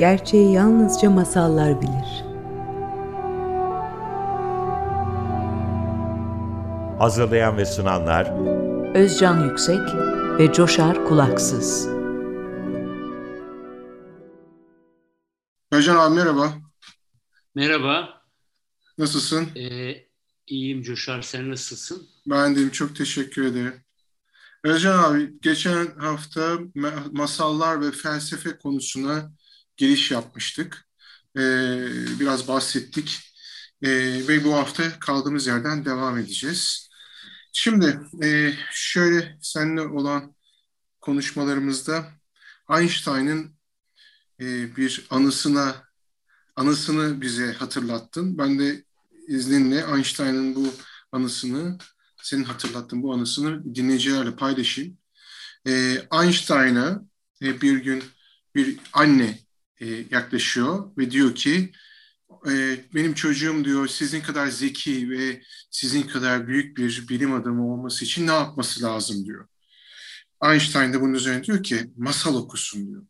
Gerçeği yalnızca masallar bilir. Hazırlayan ve sunanlar Özcan Yüksek ve Coşar Kulaksız. Özcan abi merhaba. Merhaba. Nasılsın? Ee, iyiyim Coşar. Sen nasılsın? Ben deyim. Çok teşekkür ederim. Özcan abi geçen hafta masallar ve felsefe konusuna giriş yapmıştık. Ee, biraz bahsettik. Ee, ve bu hafta kaldığımız yerden devam edeceğiz. Şimdi e, şöyle seninle olan konuşmalarımızda Einstein'ın e, bir anısına anısını bize hatırlattın. Ben de izninle Einstein'ın bu anısını senin hatırlattığın bu anısını dinleyicilerle paylaşayım. E, Einstein'a e, bir gün bir anne e, yaklaşıyor ve diyor ki e, benim çocuğum diyor sizin kadar zeki ve sizin kadar büyük bir bilim adamı olması için ne yapması lazım diyor. Einstein de bunun üzerine diyor ki masal okusun diyor.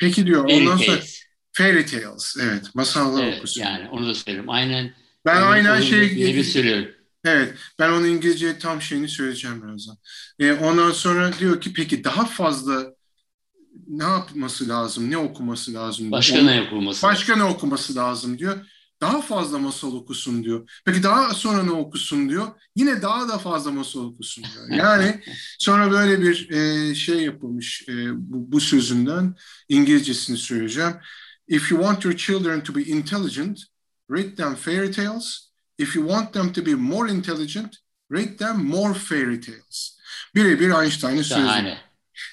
Peki diyor Fairy ondan sonra tales. fairy tales evet masallar Evet, okusun. yani onu da söyleyeyim. Aynen. Ben onu- aynen şey gibi söylüyorum. Evet, ben onun İngilizce tam şeyini söyleyeceğim birazdan. E, ondan sonra diyor ki peki daha fazla ne yapması lazım, ne okuması lazım? diyor. Başka Onu- ne yapılması? Başka ne okuması lazım diyor. Daha fazla masal okusun diyor. Peki daha sonra ne okusun diyor. Yine daha da fazla masal okusun diyor. Yani sonra böyle bir e, şey yapılmış e, bu, bu sözünden İngilizcesini söyleyeceğim. If you want your children to be intelligent, read them fairy tales. If you want them to be more intelligent, read them more fairy tales. Birebir Einstein'ın sözü.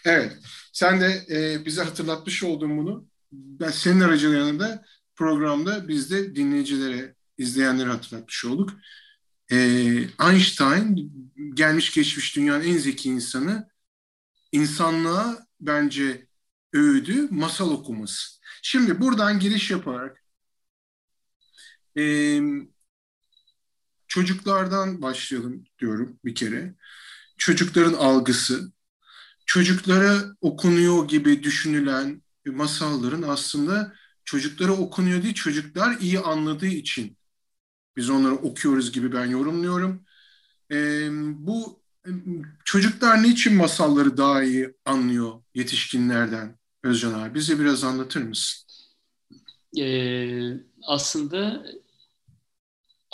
Evet. Sen de e, bize hatırlatmış oldun bunu. Ben senin aracılığıyla da programda biz de dinleyicilere, izleyenlere hatırlatmış olduk. E, Einstein gelmiş geçmiş dünyanın en zeki insanı insanlığa bence öğüdü masal okuması. Şimdi buradan giriş yaparak e, çocuklardan başlayalım diyorum bir kere. Çocukların algısı, çocuklara okunuyor gibi düşünülen masalların aslında çocuklara okunuyor değil, çocuklar iyi anladığı için biz onları okuyoruz gibi ben yorumluyorum. Ee, bu çocuklar niçin masalları daha iyi anlıyor yetişkinlerden Özcan abi? Bize biraz anlatır mısın? Ee, aslında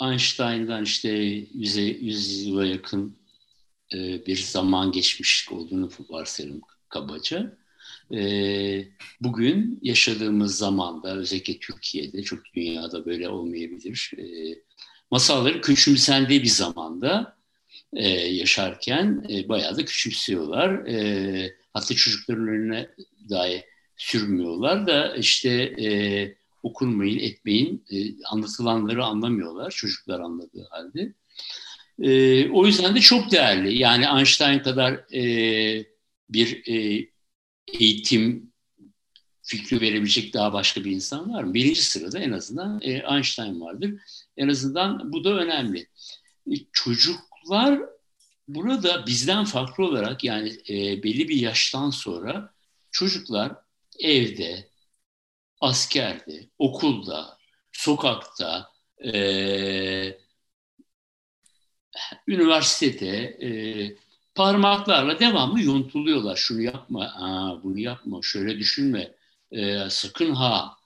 Einstein'dan işte 100, 100 yıla yakın e, bir zaman geçmiş olduğunu varsayalım kabaca. E, bugün yaşadığımız zamanda özellikle Türkiye'de çok dünyada böyle olmayabilir. E, masalları küçümsendiği bir zamanda yaşarken e, bayağı da küçümsüyorlar. Hatta çocukların önüne dahi sürmüyorlar da işte e, okunmayın, etmeyin, anlatılanları anlamıyorlar çocuklar anladığı halde. E, o yüzden de çok değerli. Yani Einstein kadar e, bir e, eğitim fikri verebilecek daha başka bir insan var mı? Birinci sırada en azından e, Einstein vardır. En azından bu da önemli. E, çocuklar burada bizden farklı olarak yani e, belli bir yaştan sonra çocuklar evde, askerde, okulda, sokakta, e, üniversitede e, parmaklarla devamlı yontuluyorlar. Şunu yapma, aa, bunu yapma, şöyle düşünme, e, sakın ha.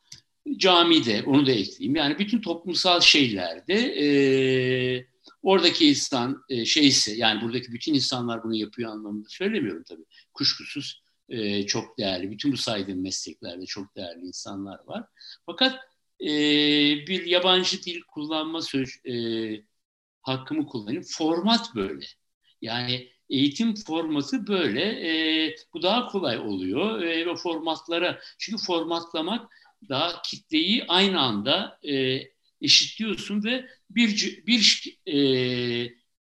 Camide, onu da ekleyeyim. Yani bütün toplumsal şeylerde e, oradaki insan e, şeyse, yani buradaki bütün insanlar bunu yapıyor anlamında söylemiyorum tabii. Kuşkusuz e, çok değerli, bütün bu saydığım mesleklerde çok değerli insanlar var. Fakat e, bir yabancı dil kullanma söz, e, hakkımı kullanayım. Format böyle. Yani eğitim formatı böyle. E, bu daha kolay oluyor. E, ve formatlara, çünkü formatlamak daha kitleyi aynı anda e, eşitliyorsun ve bir bir e,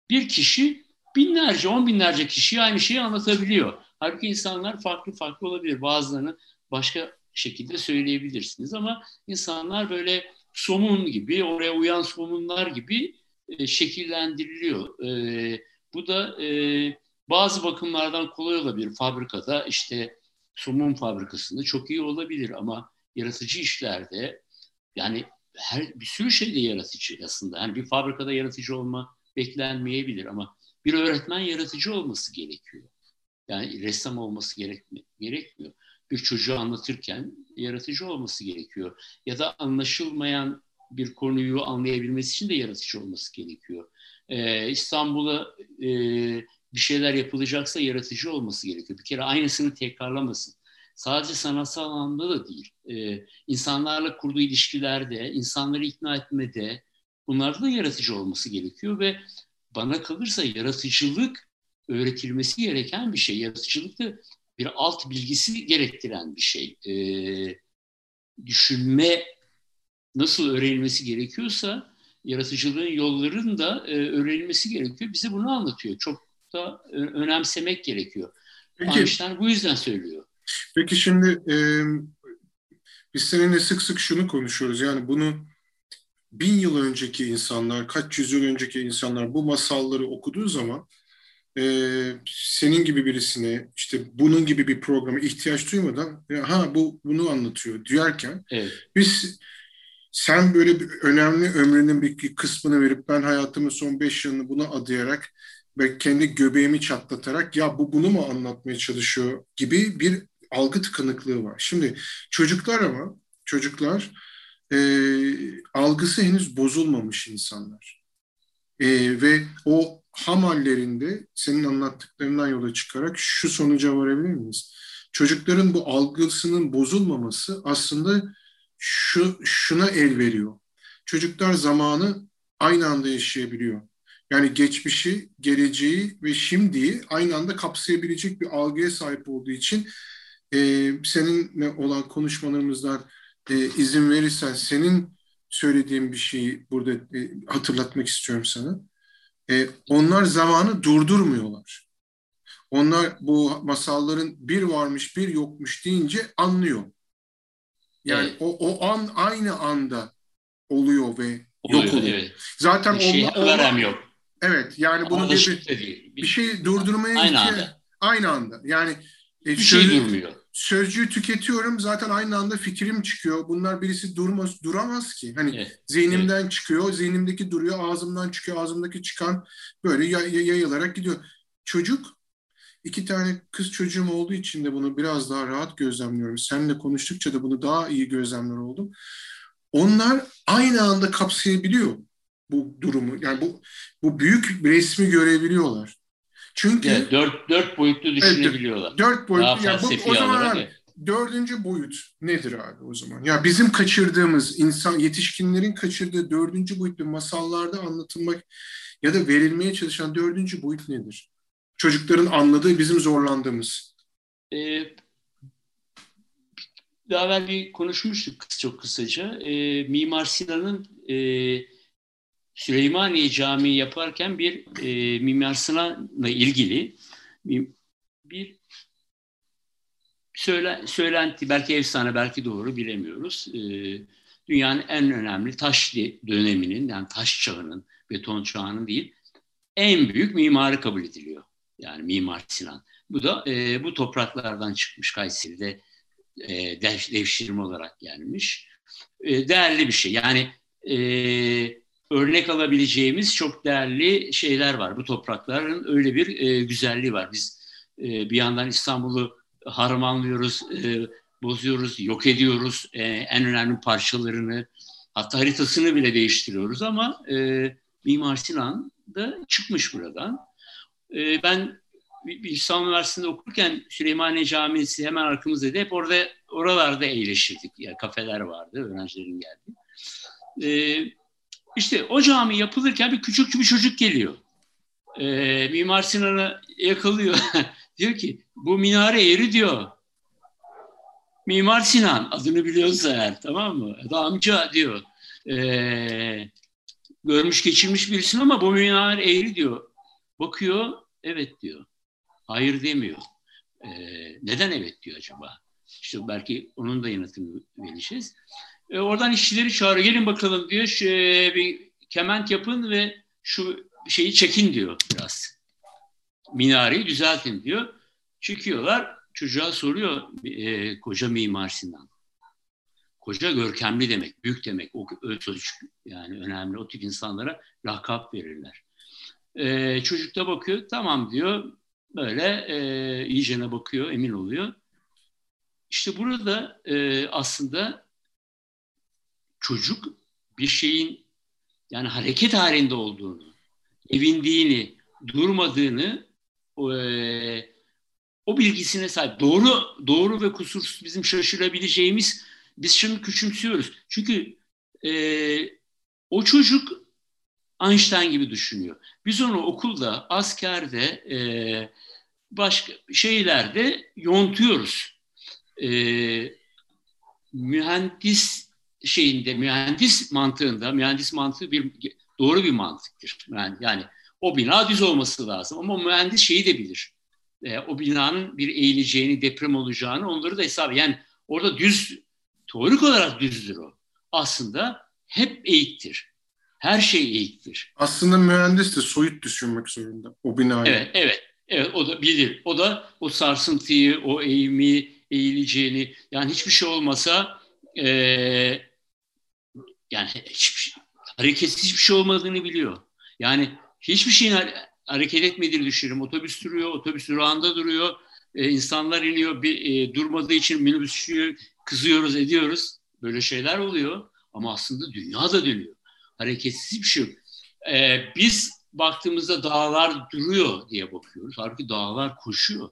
bir kişi binlerce, on binlerce kişiye aynı şeyi anlatabiliyor. Halbuki insanlar farklı farklı olabilir. Bazılarını başka şekilde söyleyebilirsiniz ama insanlar böyle somun gibi, oraya uyan somunlar gibi e, şekillendiriliyor. E, bu da e, bazı bakımlardan kolay olabilir. Fabrikada işte somun fabrikasında çok iyi olabilir ama yaratıcı işlerde yani her bir sürü şeyde yaratıcı aslında. Yani bir fabrikada yaratıcı olma beklenmeyebilir ama bir öğretmen yaratıcı olması gerekiyor. Yani ressam olması gerekmi gerekmiyor. Bir çocuğu anlatırken yaratıcı olması gerekiyor. Ya da anlaşılmayan bir konuyu anlayabilmesi için de yaratıcı olması gerekiyor. Ee, İstanbul'a e, bir şeyler yapılacaksa yaratıcı olması gerekiyor. Bir kere aynısını tekrarlamasın. Sadece sanatsal anlamda da değil. Ee, insanlarla kurduğu ilişkilerde, insanları ikna etmede bunlarda da yaratıcı olması gerekiyor ve bana kalırsa yaratıcılık öğretilmesi gereken bir şey. Yaratıcılık da bir alt bilgisi gerektiren bir şey. Ee, düşünme nasıl öğrenilmesi gerekiyorsa yaratıcılığın yollarının da e, öğrenilmesi gerekiyor. Bize bunu anlatıyor. Çok da e, önemsemek gerekiyor. Peki, Einstein bu yüzden söylüyor. Peki şimdi e, biz seninle sık sık şunu konuşuyoruz. Yani bunu bin yıl önceki insanlar, kaç yüzyıl önceki insanlar bu masalları okuduğu zaman e, senin gibi birisine işte bunun gibi bir programa ihtiyaç duymadan ha bu bunu anlatıyor diyorken evet. biz sen böyle bir önemli ömrünün bir kısmını verip ben hayatımın son beş yılını buna adayarak ve kendi göbeğimi çatlatarak ya bu bunu mu anlatmaya çalışıyor gibi bir algı tıkanıklığı var. Şimdi çocuklar ama çocuklar e, algısı henüz bozulmamış insanlar. E, ve o ham hallerinde senin anlattıklarından yola çıkarak şu sonuca varabilir miyiz? Çocukların bu algısının bozulmaması aslında şu şuna el veriyor. Çocuklar zamanı aynı anda yaşayabiliyor. Yani geçmişi, geleceği ve şimdiyi aynı anda kapsayabilecek bir algıya sahip olduğu için e, seninle olan konuşmalarımızdan e, izin verirsen senin söylediğin bir şeyi burada e, hatırlatmak istiyorum sana. E, onlar zamanı durdurmuyorlar. Onlar bu masalların bir varmış bir yokmuş deyince anlıyor. Yani evet. o, o an aynı anda oluyor ve oluyor, yok oluyor. Evet. Zaten bir şey olma, yok. Evet yani bunu bir, bir, bir şey durdurmaya aynı anda. aynı anda. Yani e, bir şey durmuyor. Sözcüğü tüketiyorum zaten aynı anda fikrim çıkıyor. Bunlar birisi durmaz duramaz ki. Hani evet. zihnimden evet. çıkıyor, zihnimdeki duruyor, ağzımdan çıkıyor, ağzımdaki çıkan böyle yay, yayılarak gidiyor. Çocuk iki tane kız çocuğum olduğu için de bunu biraz daha rahat gözlemliyorum. Seninle konuştukça da bunu daha iyi gözlemler oldum. Onlar aynı anda kapsayabiliyor bu durumu. Yani bu bu büyük resmi görebiliyorlar. Çünkü evet, dört, dört boyutlu düşünebiliyorlar. Evet, dört boyutlu. Yani bu, o zaman abi, dördüncü boyut nedir abi o zaman? Ya bizim kaçırdığımız insan yetişkinlerin kaçırdığı dördüncü boyutlu masallarda anlatılmak ya da verilmeye çalışan dördüncü boyut nedir? Çocukların anladığı bizim zorlandığımız. Ee, daha evvel bir konuşmuştuk çok kısaca. Ee, Mimar Sinan'ın e, Süleymaniye Camii yaparken bir e, Mimar Sinan'la ilgili bir söyle, söylenti, belki efsane, belki doğru bilemiyoruz. E, dünyanın en önemli taş döneminin, yani taş çağının, beton çağının değil, en büyük mimarı kabul ediliyor. Yani Mimar Sinan. Bu da e, bu topraklardan çıkmış Kayseri'de e, dev, devşirme olarak gelmiş. E, değerli bir şey. Yani e, örnek alabileceğimiz çok değerli şeyler var. Bu toprakların öyle bir e, güzelliği var. Biz e, bir yandan İstanbul'u harmanlıyoruz, e, bozuyoruz, yok ediyoruz. E, en önemli parçalarını, hatta haritasını bile değiştiriyoruz ama e, Mimar Sinan da çıkmış buradan. E, ben İstanbul Üniversitesi'nde okurken Süleymaniye Camisi hemen arkamızdaydı. Hep orada oralarda eğleşirdik. Yani kafeler vardı, öğrencilerin geldiği. E, işte o cami yapılırken bir küçük bir çocuk geliyor. Ee, Mimar Sinan'ı yakalıyor. diyor ki bu minare yeri diyor. Mimar Sinan adını biliyorsa eğer tamam mı? Ya amca diyor. Ee, görmüş geçirmiş birisin ama bu minare eğri diyor. Bakıyor evet diyor. Hayır demiyor. Ee, neden evet diyor acaba? İşte belki onun da yanıtını vereceğiz. E, oradan işçileri çağırıyor. Gelin bakalım diyor. Şu, e, bir kement yapın ve şu şeyi çekin diyor biraz. Minareyi düzeltin diyor. Çekiyorlar. çocuğa soruyor e, koca Mimar Sinan. Koca görkemli demek, büyük demek. O sözcük yani önemli. O tip insanlara lakap verirler. E, çocuk da bakıyor, tamam diyor. Böyle e, iyicene bakıyor, emin oluyor. İşte burada e, aslında çocuk bir şeyin yani hareket halinde olduğunu, evindiğini, durmadığını e, o bilgisine sahip. Doğru doğru ve kusursuz bizim şaşırabileceğimiz biz şimdi küçümsüyoruz. Çünkü e, o çocuk Einstein gibi düşünüyor. Biz onu okulda, askerde, e, başka şeylerde yontuyoruz. E, mühendis şeyinde, mühendis mantığında, mühendis mantığı bir doğru bir mantıktır. Yani, yani o bina düz olması lazım ama mühendis şeyi de bilir. E, o binanın bir eğileceğini, deprem olacağını onları da hesap. Yani orada düz, teorik olarak düzdür o. Aslında hep eğiktir. Her şey eğiktir. Aslında mühendis de soyut düşünmek zorunda o binayı. Evet, evet. Evet, o da bilir. O da o sarsıntıyı, o eğimi, eğileceğini, yani hiçbir şey olmasa e, yani hiçbir şey, hareketsiz hiçbir şey olmadığını biliyor. Yani hiçbir şeyin hareket etmediğini düşünüyorum. Otobüs duruyor, otobüs durağında duruyor. E, insanlar iniyor, bir, e, durmadığı için minibüsçüyü kızıyoruz, ediyoruz. Böyle şeyler oluyor. Ama aslında dünya da dönüyor. Hareketsiz bir şey yok. E, biz baktığımızda dağlar duruyor diye bakıyoruz. Halbuki dağlar koşuyor.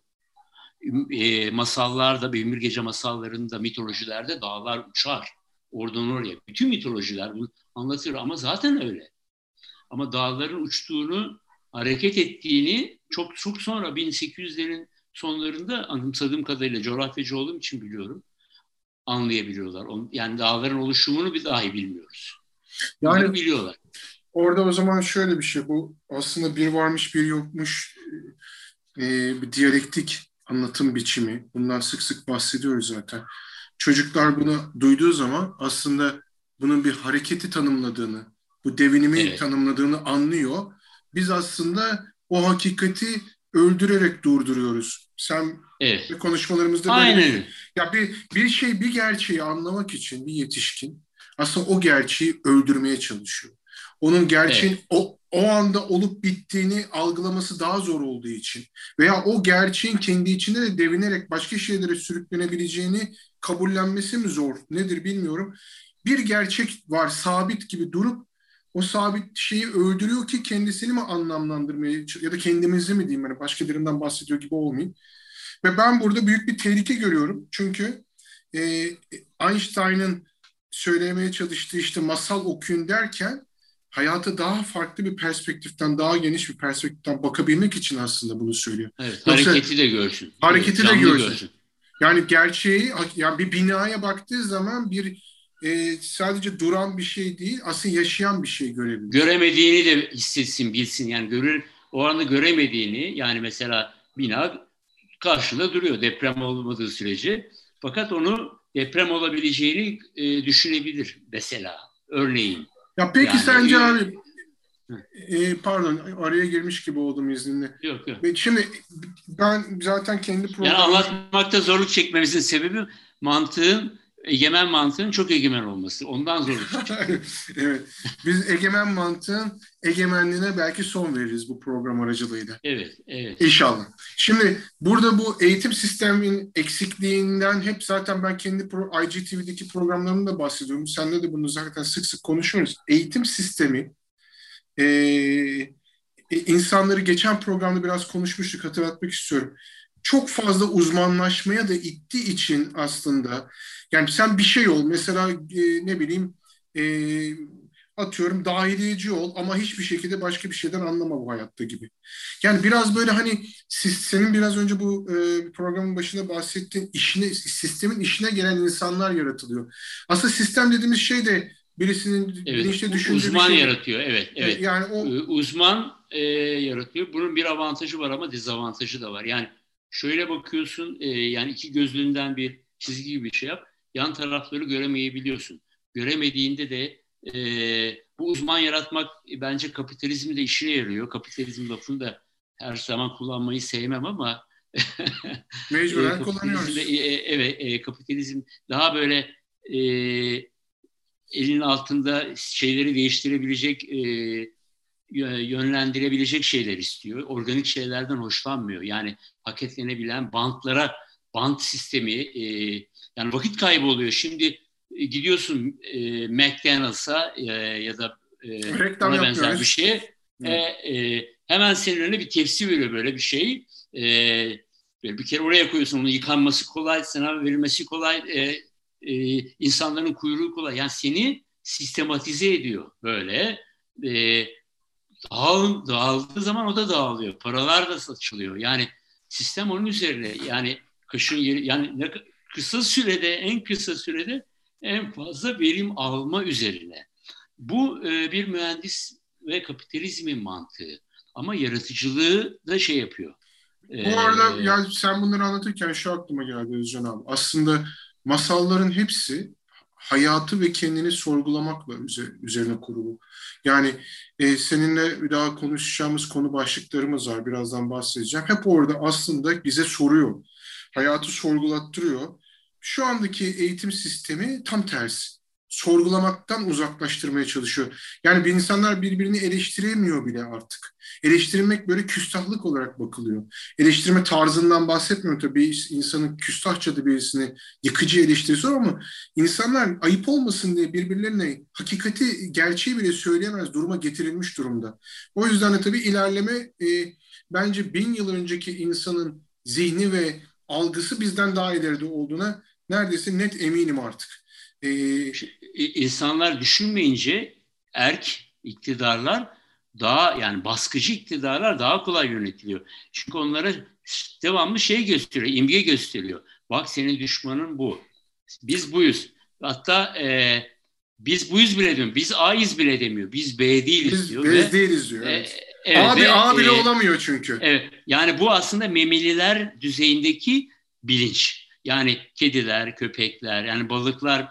E, masallarda, Beymir Gece masallarında, mitolojilerde dağlar uçar. Oradan oraya. Bütün mitolojiler bunu anlatır ama zaten öyle. Ama dağların uçtuğunu hareket ettiğini çok çok sonra 1800'lerin sonlarında anımsadığım kadarıyla coğrafyacı olduğum için biliyorum anlayabiliyorlar. Yani dağların oluşumunu bir dahi bilmiyoruz. Yani Bunları biliyorlar. Orada o zaman şöyle bir şey bu aslında bir varmış bir yokmuş e, bir diyalektik anlatım biçimi. Bundan sık sık bahsediyoruz zaten. Çocuklar bunu duyduğu zaman aslında bunun bir hareketi tanımladığını, bu devinimi evet. tanımladığını anlıyor biz aslında o hakikati öldürerek durduruyoruz. Sen evet. konuşmalarımızda Aynen. böyle ya bir bir şey bir gerçeği anlamak için bir yetişkin aslında o gerçeği öldürmeye çalışıyor. Onun gerçeğin evet. o o anda olup bittiğini algılaması daha zor olduğu için veya o gerçeğin kendi içinde de devinerek başka şeylere sürüklenebileceğini kabullenmesi mi zor nedir bilmiyorum. Bir gerçek var sabit gibi durup o sabit şeyi öldürüyor ki kendisini mi anlamlandırmaya ya da kendimizi mi diyeyim yani başka birinden bahsediyor gibi olmayayım. Ve ben burada büyük bir tehlike görüyorum. Çünkü e, Einstein'ın söylemeye çalıştığı işte masal okuyun derken hayata daha farklı bir perspektiften, daha geniş bir perspektiften bakabilmek için aslında bunu söylüyor. Evet, Yoksa, hareketi de görsün. Hareketi evet, de görsün. görsün. Yani gerçeği, yani bir binaya baktığı zaman bir e, sadece duran bir şey değil, aslında yaşayan bir şey görebilir. Göremediğini de hissetsin, bilsin. Yani görür, o anda göremediğini, yani mesela bina karşında duruyor deprem olmadığı sürece. Fakat onu deprem olabileceğini e, düşünebilir mesela, örneğin. Ya peki yani, sence abi, e, pardon araya girmiş gibi oldum izninle. Yok yok. Şimdi ben zaten kendi programım... Yani anlatmakta zorluk çekmemizin sebebi mantığın egemen mantığın çok egemen olması. Ondan zor evet. Biz egemen mantığın egemenliğine belki son veririz bu program aracılığıyla. Evet, evet. İnşallah. Şimdi burada bu eğitim sistemin eksikliğinden hep zaten ben kendi pro, IGTV'deki programlarımda bahsediyorum. Senle de bunu zaten sık sık konuşuyoruz. Eğitim sistemi e, insanları geçen programda biraz konuşmuştuk hatırlatmak istiyorum çok fazla uzmanlaşmaya da ittiği için aslında yani sen bir şey ol mesela e, ne bileyim e, atıyorum dahiliyeci ol ama hiçbir şekilde başka bir şeyden anlama bu hayatta gibi. Yani biraz böyle hani siz, senin biraz önce bu e, programın başında bahsettiğin işine, sistemin işine gelen insanlar yaratılıyor. Aslında sistem dediğimiz şey de birisinin evet, bilinçli düşündüğü uzman bir şey. yaratıyor evet e, evet. Yani o uzman e, yaratıyor. Bunun bir avantajı var ama dezavantajı da var. Yani şöyle bakıyorsun e, yani iki gözlüğünden bir çizgi gibi bir şey yap. Yan tarafları göremeyebiliyorsun. Göremediğinde de e, bu uzman yaratmak e, bence kapitalizmde işine yarıyor. Kapitalizm lafını da her zaman kullanmayı sevmem ama Mecburen e, kullanıyoruz. E, e, evet, e, kapitalizm daha böyle e, elin altında şeyleri değiştirebilecek, e, yönlendirebilecek şeyler istiyor. Organik şeylerden hoşlanmıyor. Yani paketlenebilen bantlara, bant sistemi, e, yani vakit kaybı oluyor. Şimdi e, gidiyorsun e, McDonald's'a e, ya da e, Reklam buna benzer bir şeye. E, e, hemen senin önüne bir tepsi veriyor böyle bir şey. E, bir kere oraya koyuyorsun onu yıkanması kolay, sana verilmesi kolay, e, e, insanların kuyruğu kolay. Yani seni sistematize ediyor böyle. E, dağıl, dağıldığı zaman o da dağılıyor. Paralar da saçılıyor. Yani sistem onun üzerine yani kışın yeri yani ne, kısa sürede en kısa sürede en fazla verim alma üzerine. Bu e, bir mühendis ve kapitalizmin mantığı. Ama yaratıcılığı da şey yapıyor. Bu arada ya sen bunları anlatırken şu aklıma geldi Özcan abi. Aslında masalların hepsi hayatı ve kendini sorgulamakla üzerine kurulu. Yani e, seninle bir daha konuşacağımız konu başlıklarımız var. Birazdan bahsedeceğim. Hep orada aslında bize soruyor. Hayatı sorgulattırıyor. Şu andaki eğitim sistemi tam tersi sorgulamaktan uzaklaştırmaya çalışıyor. Yani bir insanlar birbirini eleştiremiyor bile artık. Eleştirmek böyle küstahlık olarak bakılıyor. Eleştirme tarzından bahsetmiyorum tabii insanın küstahça da birisini yıkıcı eleştirisi ama insanlar ayıp olmasın diye birbirlerine hakikati, gerçeği bile söyleyemez duruma getirilmiş durumda. O yüzden de tabii ilerleme e, bence bin yıl önceki insanın zihni ve algısı bizden daha ileride olduğuna neredeyse net eminim artık. Ee, insanlar düşünmeyince erk iktidarlar daha yani baskıcı iktidarlar daha kolay yönetiliyor. Çünkü onlara devamlı şey gösteriyor, imge gösteriyor. Bak senin düşmanın bu. Biz buyuz. Hatta e, biz buyuz bile demiyor. Biz A'yız bile demiyor. Biz B değiliz biz, diyor. Biz ve, değiliz diyor. Evet. E, evet, A, ve, A bile e, olamıyor çünkü. Evet. Yani bu aslında memeliler düzeyindeki bilinç. Yani kediler, köpekler, yani balıklar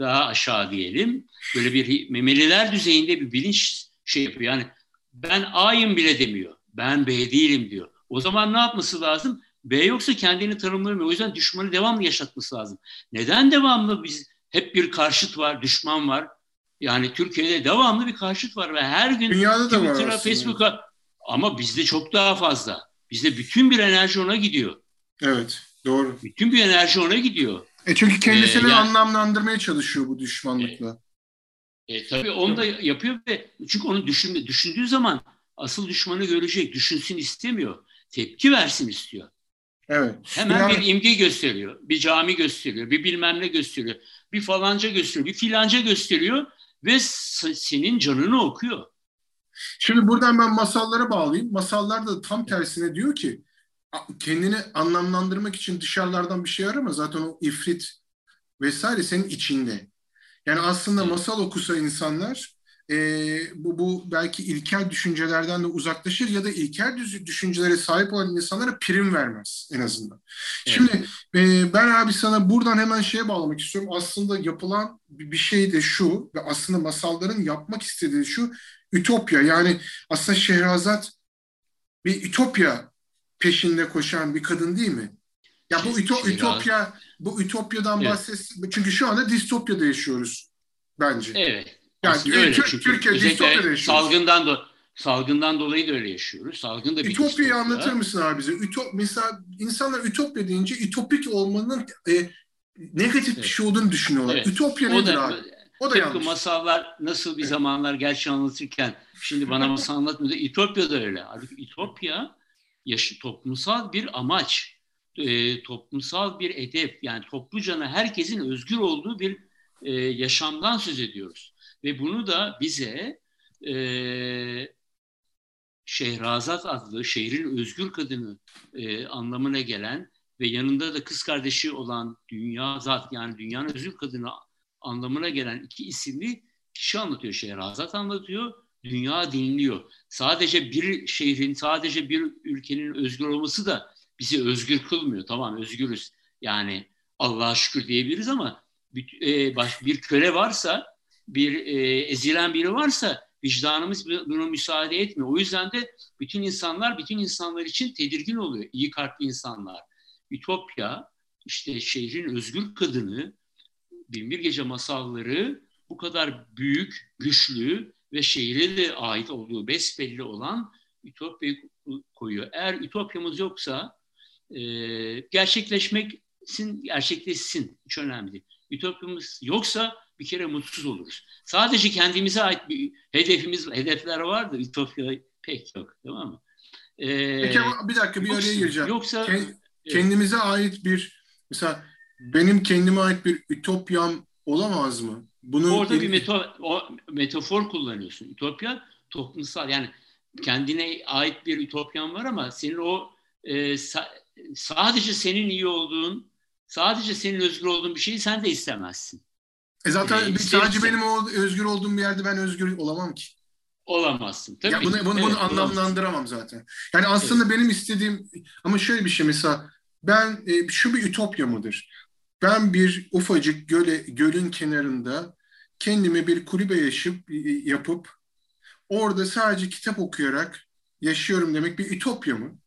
daha aşağı diyelim. Böyle bir memeliler düzeyinde bir bilinç şey yapıyor. Yani ben A'yım bile demiyor. Ben B değilim diyor. O zaman ne yapması lazım? B yoksa kendini tanımlamıyor. O yüzden düşmanı devamlı yaşatması lazım. Neden devamlı biz hep bir karşıt var, düşman var? Yani Türkiye'de devamlı bir karşıt var ve her gün Dünyada da Twitter'a, Facebook'a ama bizde çok daha fazla. Bizde bütün bir enerji ona gidiyor. Evet, doğru. Bütün bir enerji ona gidiyor. E çünkü kendisini ee, yani, anlamlandırmaya çalışıyor bu düşmanlıkla. E, e, tabii onu da yapıyor ve çünkü onu düşün, düşündüğü zaman asıl düşmanı görecek, düşünsün istemiyor. Tepki versin istiyor. Evet. Hemen yani, bir imge gösteriyor, bir cami gösteriyor, bir bilmem ne gösteriyor, bir falanca gösteriyor, bir filanca gösteriyor ve senin canını okuyor. Şimdi buradan ben masallara bağlayayım. Masallar da tam tersine diyor ki kendini anlamlandırmak için dışarılardan bir şey arama. Zaten o ifrit vesaire senin içinde. Yani aslında masal okusa insanlar e, bu, bu belki ilkel düşüncelerden de uzaklaşır ya da ilkel düşüncelere sahip olan insanlara prim vermez en azından. Evet. Şimdi e, ben abi sana buradan hemen şeye bağlamak istiyorum. Aslında yapılan bir şey de şu ve aslında masalların yapmak istediği şu ütopya. Yani aslında Şehrazat bir ütopya peşinde koşan bir kadın değil mi? Ya bu üto, ütopya bu ütopyadan evet. bahsetsin. Çünkü şu anda distopyada yaşıyoruz bence. Evet. Yani Aslında öyle. Çünkü Türkiye distopyada yaşıyoruz. Salgından do salgından dolayı da öyle yaşıyoruz. Salgın da bir Ütopyayı anlatır mısın abi bize? Ütop mesela insanlar ütopya deyince ütopik olmanın e, negatif evet. bir şey olduğunu düşünüyorlar. Evet. Ütopya nedir da, abi? O da yanlış. masallar nasıl bir zamanlar gerçi anlatırken şimdi bana masal anlatmıyor. Ütopya da öyle. Halbuki Ütopya yaşı, toplumsal bir amaç, e, toplumsal bir edep, yani toplucana herkesin özgür olduğu bir e, yaşamdan söz ediyoruz. Ve bunu da bize e, Şehrazat adlı şehrin özgür kadını e, anlamına gelen ve yanında da kız kardeşi olan Dünya Zat yani dünyanın özgür kadını anlamına gelen iki isimli kişi anlatıyor. Şehrazat anlatıyor dünya dinliyor. Sadece bir şehrin, sadece bir ülkenin özgür olması da bizi özgür kılmıyor. Tamam özgürüz. Yani Allah'a şükür diyebiliriz ama bir, e, bir köle varsa, bir e, ezilen biri varsa vicdanımız buna müsaade etmiyor. O yüzden de bütün insanlar bütün insanlar için tedirgin oluyor. İyi kalpli insanlar. Ütopya, işte şehrin özgür kadını, Binbir Gece masalları bu kadar büyük, güçlü ve şehre de ait olduğu besbelli olan Ütopya'yı koyuyor. Eğer Ütopyamız yoksa e, gerçekleşmeksin, gerçekleşsin. Hiç önemli değil. Ütopyamız yoksa bir kere mutsuz oluruz. Sadece kendimize ait bir hedefimiz, hedefler vardır. Ütopya pek yok. Tamam mı? Ee, Peki ama bir dakika bir yoksa, araya gireceğim. Yoksa Kend, kendimize ait bir mesela benim kendime ait bir ütopyam olamaz mı? Bunu Orada bir meto, o, metafor kullanıyorsun. Ütopya toplumsal yani kendine ait bir ütopyan var ama senin o e, sa, sadece senin iyi olduğun, sadece senin özgür olduğun bir şeyi sen de istemezsin. E zaten ee, sadece benim o, özgür olduğum bir yerde ben özgür olamam ki. Olamazsın. Tabii. Ya bunu bunu, evet, bunu anlamlandıramam zaten. Yani aslında evet. benim istediğim ama şöyle bir şey mesela ben e, şu bir ütopya mıdır? Ben bir ufacık göle, gölün kenarında kendime bir kulübe yaşıp yapıp orada sadece kitap okuyarak yaşıyorum demek bir ütopya mı?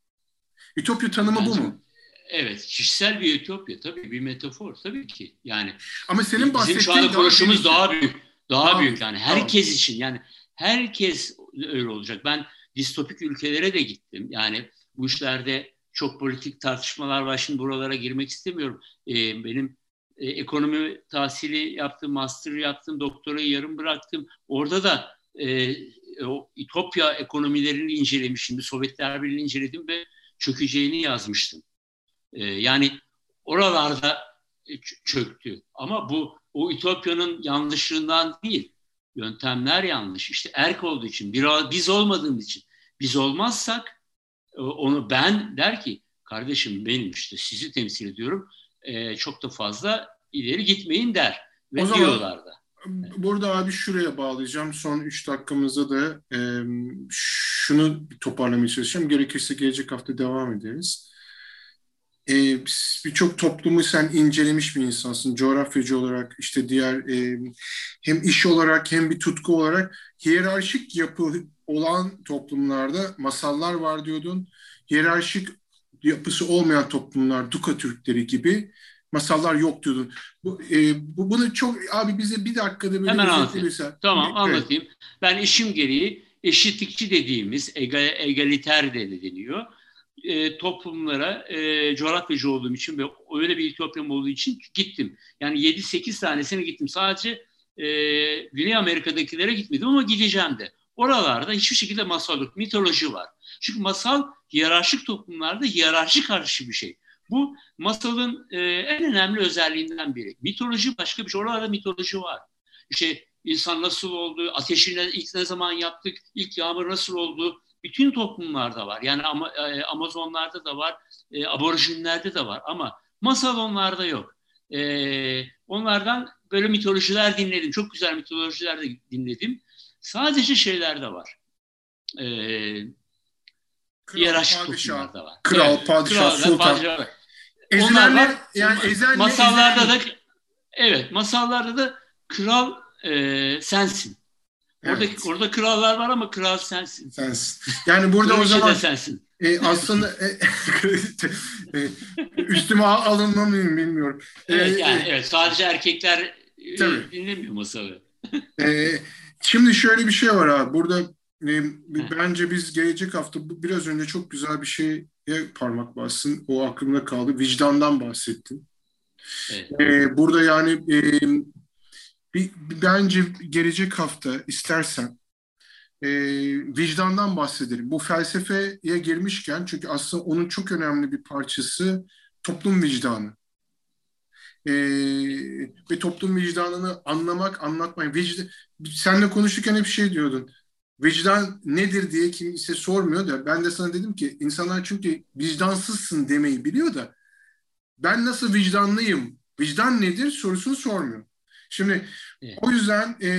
Ütopya tanımı Bence, bu mu? Evet, kişisel bir ütopya tabii bir metafor tabii ki. Yani ama senin bahsettiğin bizim şu anda konuşumuz daha, daha büyük. Daha tamam, büyük yani herkes tamam. için yani herkes öyle olacak. Ben distopik ülkelere de gittim. Yani bu işlerde çok politik tartışmalar var. Şimdi buralara girmek istemiyorum. Ee, benim e, ekonomi tahsili yaptım, master yaptım, doktorayı yarım bıraktım. Orada da e, o İtopya ekonomilerini incelemişim. Sovyetler Birliği'ni inceledim ve çökeceğini yazmıştım. E, yani oralarda çöktü. Ama bu o İtopya'nın yanlışlığından değil. Yöntemler yanlış. İşte erk olduğu için, bir, biz olmadığımız için. Biz olmazsak e, onu ben der ki kardeşim benim işte sizi temsil ediyorum. E, çok da fazla ileri gitmeyin der. Ve o zaman, diyorlar da. Burada abi şuraya bağlayacağım. Son üç dakikamızda da e, şunu toparlamaya çalışacağım. Gerekirse gelecek hafta devam ederiz. E, Birçok toplumu sen incelemiş bir insansın. Coğrafyacı olarak, işte diğer e, hem iş olarak hem bir tutku olarak hiyerarşik yapı olan toplumlarda masallar var diyordun. Hiyerarşik yapısı olmayan toplumlar, Duka Türkleri gibi masallar yok diyordun. Bu, e, bu bunu çok abi bize bir dakikada böyle Hemen anlatayım. Tamam evet. anlatayım. Ben işim gereği eşitlikçi dediğimiz egal, egaliter de deniyor. E, toplumlara e, coğrafyacı olduğum için ve öyle bir ütopyam olduğu için gittim. Yani 7-8 tanesine gittim. Sadece e, Güney Amerika'dakilere gitmedim ama gideceğim de. Oralarda hiçbir şekilde masal yok. Mitoloji var. Çünkü masal hiyerarşik toplumlarda hiyerarşi karşı bir şey. Bu masalın e, en önemli özelliğinden biri. Mitoloji başka bir şey. Oralarda mitoloji var. İşte insan nasıl oldu, ateşi ilk ne zaman yaptık, ilk yağmur nasıl oldu, bütün toplumlarda var. Yani e, Amazonlarda da var, e, aborjinlerde de var ama masal onlarda yok. E, onlardan böyle mitolojiler dinledim. Çok güzel mitolojiler de dinledim. Sadece şeyler de var. E, Kral, padişah, da var. Kral, evet, padişah, kral, sultan. Padişah. Onlar var. Yani ezel masallarda da evet, masallarda da kral e, sensin. Orada evet. orada krallar var ama kral sensin. Sensin. Yani burada o zaman sensin. E, aslında e, e, üstüme alınma mıyım bilmiyorum. Evet, e, yani, e, evet sadece erkekler e, tabii. dinlemiyor masalı. e, şimdi şöyle bir şey var abi. Burada e, bence biz gelecek hafta biraz önce çok güzel bir şeye parmak bassın. O aklımda kaldı. Vicdandan bahsettin. Evet. E, burada yani e, bir, bence gelecek hafta istersen e, vicdandan bahsedelim. Bu felsefeye girmişken çünkü aslında onun çok önemli bir parçası toplum vicdanı. E, ve toplum vicdanını anlamak, anlatmak. Vicdan, senle konuşurken hep şey diyordun. Vicdan nedir diye kimse sormuyor da ben de sana dedim ki insanlar çünkü vicdansızsın demeyi biliyor da ben nasıl vicdanlıyım, vicdan nedir sorusunu sormuyor. Şimdi evet. o yüzden e,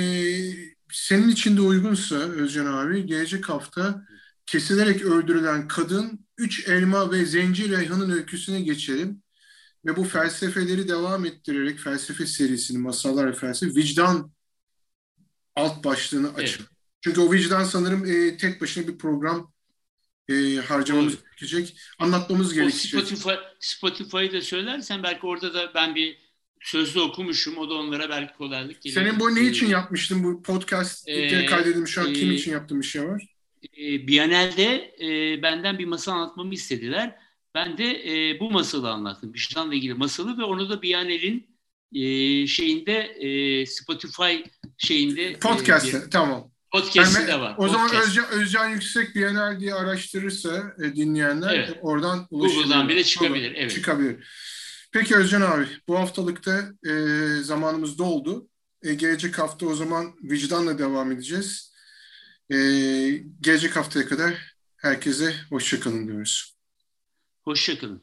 senin için de uygunsa Özcan abi gelecek hafta kesilerek öldürülen kadın üç elma ve zenci reyhanın öyküsüne geçelim. Ve bu felsefeleri devam ettirerek felsefe serisini, masallar ve felsefe, vicdan alt başlığını açın. Evet. Çünkü o vicdan sanırım e, tek başına bir program e, harcamamız Doğru. gerekecek. Anlatmamız O gerekecek. Spotify, Spotify'ı da söylersen belki orada da ben bir sözlü okumuşum. O da onlara belki kolaylık gelir. Senin bu ne için yapmıştın bu podcast Ee, kaydedilmiş şu an kim e, için yaptığın bir şey var? e, Biyanel'de e, benden bir masal anlatmamı istediler. Ben de e, bu masalı anlattım. Vicdanla ilgili masalı ve onu da Biyanel'in e, şeyinde e, Spotify şeyinde e, Podcast'te bir- tamam. podcast'i Yani de var. O zaman Podcast. Özcan, Özcan Yüksek Bienal diye araştırırsa e, dinleyenler Evet. oradan ulaşabilir. Google'dan bile çıkabilir, evet. Çıkabilir. Peki Özcan abi bu haftalıkta e, zamanımız doldu. E, gelecek hafta o zaman vicdanla devam edeceğiz. E, gelecek haftaya kadar herkese hoşçakalın diyoruz. Hoşçakalın.